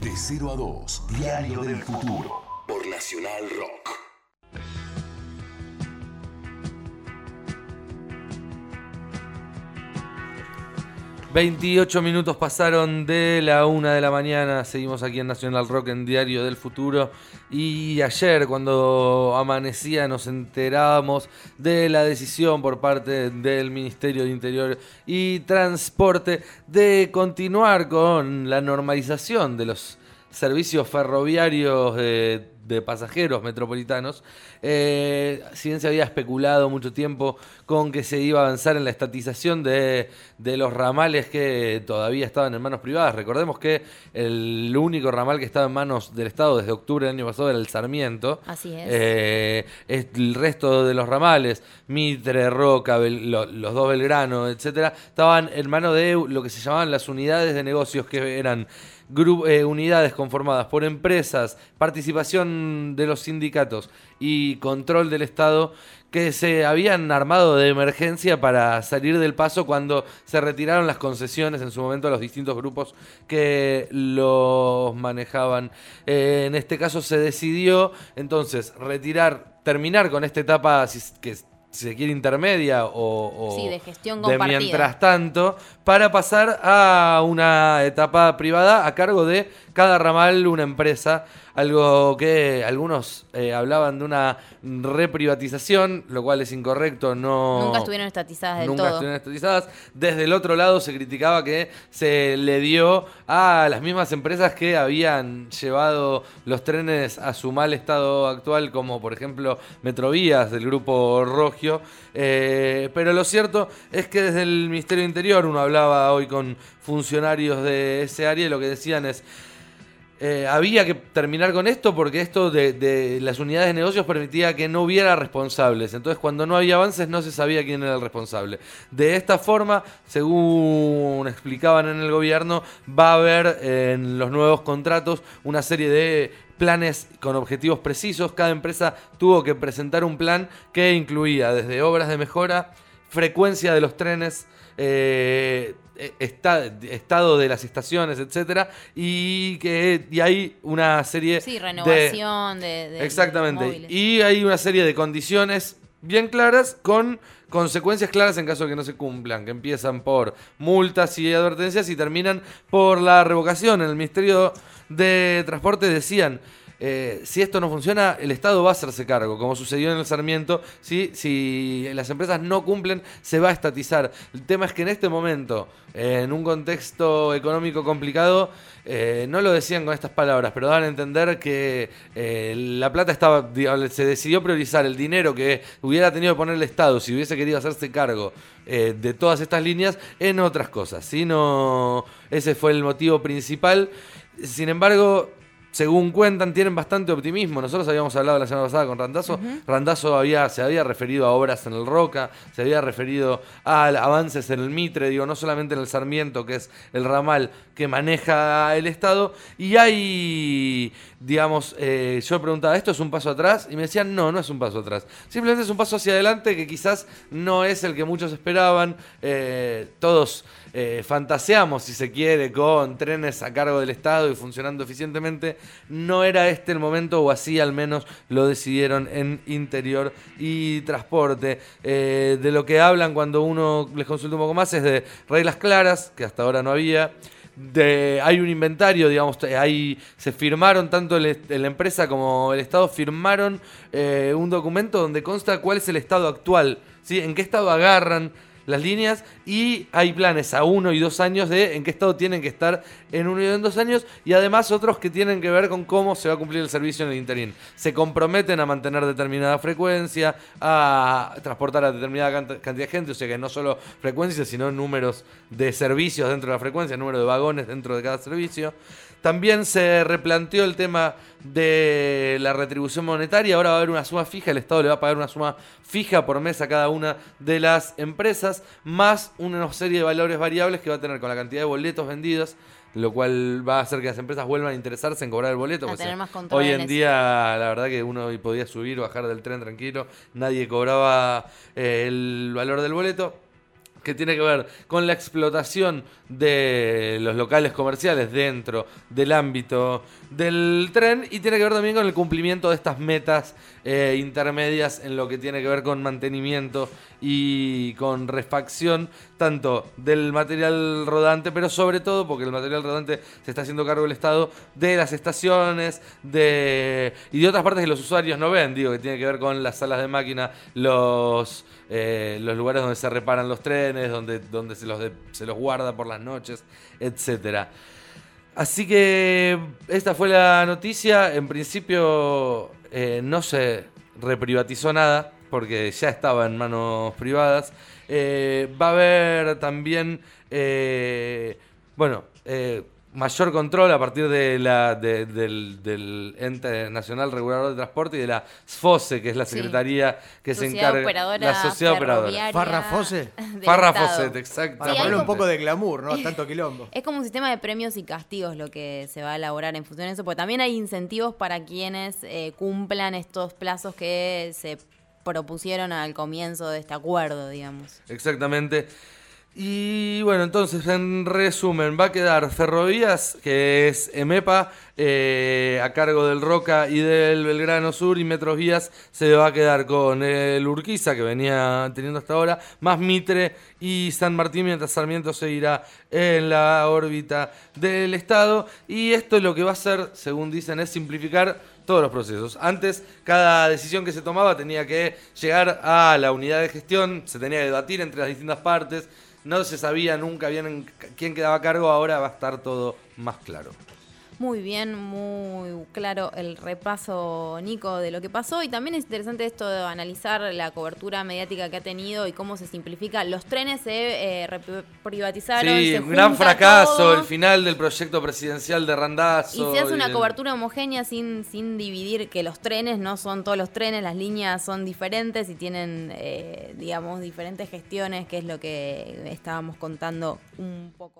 De 0 a 2, Diario del Futuro. Por Nacional Rock. 28 minutos pasaron de la una de la mañana. Seguimos aquí en Nacional Rock en Diario del Futuro. Y ayer, cuando amanecía, nos enterábamos de la decisión por parte del Ministerio de Interior y Transporte de continuar con la normalización de los servicios ferroviarios de, de pasajeros metropolitanos. Eh, si bien se había especulado mucho tiempo con que se iba a avanzar en la estatización de, de los ramales que todavía estaban en manos privadas. Recordemos que el único ramal que estaba en manos del Estado desde octubre del año pasado era el Sarmiento. Así es. Eh, es- el resto de los ramales, Mitre, Roca, Bel- lo- los dos Belgrano, etcétera, estaban en manos de lo que se llamaban las unidades de negocios, que eran eh, unidades conformadas por empresas, participación de los sindicatos y control del Estado que se habían armado de emergencia para salir del paso cuando se retiraron las concesiones en su momento a los distintos grupos que los manejaban. Eh, en este caso se decidió entonces retirar, terminar con esta etapa que si se quiere intermedia o, o Sí, de gestión de compartida. mientras tanto para pasar a una etapa privada a cargo de cada ramal una empresa algo que algunos eh, hablaban de una reprivatización lo cual es incorrecto no Nunca estuvieron estatizadas del nunca todo. estuvieron estatizadas. Desde el otro lado se criticaba que se le dio a las mismas empresas que habían llevado los trenes a su mal estado actual, como por ejemplo Metrovías del grupo Rogio. Eh, pero lo cierto es que desde el Ministerio de Interior, uno hablaba hoy con funcionarios de ese área y lo que decían es... Eh, había que terminar con esto porque esto de, de las unidades de negocios permitía que no hubiera responsables. Entonces, cuando no había avances, no se sabía quién era el responsable. De esta forma, según explicaban en el gobierno, va a haber en los nuevos contratos una serie de planes con objetivos precisos. Cada empresa tuvo que presentar un plan que incluía desde obras de mejora, frecuencia de los trenes, eh, esta- estado de las estaciones, etcétera, y que y hay una serie Sí, de renovación de, de- de exactamente y hay una serie de condiciones bien claras con consecuencias claras en caso de que no se cumplan, que empiezan por multas y advertencias y terminan por la revocación. En el Ministerio de Transporte decían, eh, si esto no funciona, el Estado va a hacerse cargo, como sucedió en el Sarmiento. Si las empresas no cumplen, se va a estatizar. El tema es que en este momento, en un contexto económico complicado, eh, no lo decían con estas palabras, pero daban a entender que eh, la plata estaba, se decidió priorizar el dinero que hubiera tenido que poner el Estado si hubiese querido hacerse cargo de todas estas líneas en otras cosas. ¿sí? No, ese fue el motivo principal. Sin embargo, según cuentan, tienen bastante optimismo. Nosotros habíamos hablado la semana pasada con Randazo. Randazo había, se había referido a obras en el Roca, se había referido a avances en el Mitre, digo, no solamente en el Sarmiento, que es el ramal que maneja el Estado. Y hay, digamos, eh, yo preguntaba, ¿esto es un paso atrás? Y me decían, no, no es un paso atrás. Simplemente es un paso hacia adelante que quizás no es el que muchos esperaban. Eh, todos eh, fantaseamos, si se quiere, con trenes a cargo del Estado y funcionando eficientemente. No era este el momento, o así al menos lo decidieron en Interior y Transporte. Eh, de lo que hablan cuando uno les consulta un poco más es de reglas claras, que hasta ahora no había. Hay un inventario, digamos, hay, se firmaron tanto la empresa como el Estado firmaron eh, un documento donde consta cuál es el estado actual, ¿sí? en qué estado agarran las líneas y hay planes a uno y dos años de en qué estado tienen que estar en uno y en dos años y además otros que tienen que ver con cómo se va a cumplir el servicio en el interín. Se comprometen a mantener determinada frecuencia, a transportar a determinada cant- cantidad de gente, o sea que no solo frecuencias, sino números de servicios dentro de la frecuencia, número de vagones dentro de cada servicio. También se replanteó el tema de la retribución monetaria. Ahora va a haber una suma fija. El Estado le va a pagar una suma fija por mes a cada una de las empresas, más una serie de valores variables que va a tener con la cantidad de boletos vendidos, lo cual va a hacer que las empresas vuelvan a interesarse en cobrar el boleto. A tener más control hoy en día, la verdad que uno podía subir o bajar del tren tranquilo, nadie cobraba eh, el valor del boleto. Que tiene que ver con la explotación de los locales comerciales dentro del ámbito del tren y tiene que ver también con el cumplimiento de estas metas eh, intermedias en lo que tiene que ver con mantenimiento y con refacción tanto del material rodante, pero sobre todo porque el material rodante se está haciendo cargo del Estado de las estaciones de y de otras partes que los usuarios no ven, digo, que tiene que ver con las salas de máquina, los eh, los lugares donde se reparan los trenes, donde, donde se, los se los guarda por las noches, etcétera. Así que esta fue la noticia. En principio eh, no se reprivatizó nada porque ya estaba en manos privadas. Eh, va a haber también, bueno, mayor control a partir de la, del, Ente Nacional Regulador de Transporte y de la SFOSE, que es la secretaría que se encarga. la Sociedad Operadora. ¿Farrafose? Farrafose, exacto. Para ponerle un poco de glamour, ¿no? Tanto quilombo. Es como un sistema de premios y castigos lo que se va a elaborar en función de eso, porque también hay incentivos para quienes eh, cumplan estos plazos que se propusieron al comienzo de este acuerdo, digamos. Exactamente. Y bueno, entonces en resumen, va a quedar Ferrovías, que es EMEPA, eh, a cargo del Roca y del Belgrano Sur, y Metrovías se va a quedar con el Urquiza, que venía teniendo hasta ahora, más Mitre y San Martín, mientras Sarmiento seguirá en la órbita del Estado. Y esto lo que va a hacer, según dicen, es simplificar todos los procesos. Antes, cada decisión que se tomaba tenía que llegar a la unidad de gestión, se tenía que debatir entre las distintas partes no se sabía nunca bien quién quedaba a cargo, ahora va a estar todo más claro. Muy bien, muy claro el repaso, Nico, de lo que pasó. Y también es interesante esto de analizar la cobertura mediática que ha tenido y cómo se simplifica. Los trenes se eh, privatizaron. Sí, un gran fracaso, el final del proyecto presidencial de Randazo. Y se hace una cobertura homogénea sin, sin dividir que los trenes no son todos los trenes, las líneas son diferentes y tienen, eh, digamos, diferentes gestiones, que es lo que estábamos contando un poco.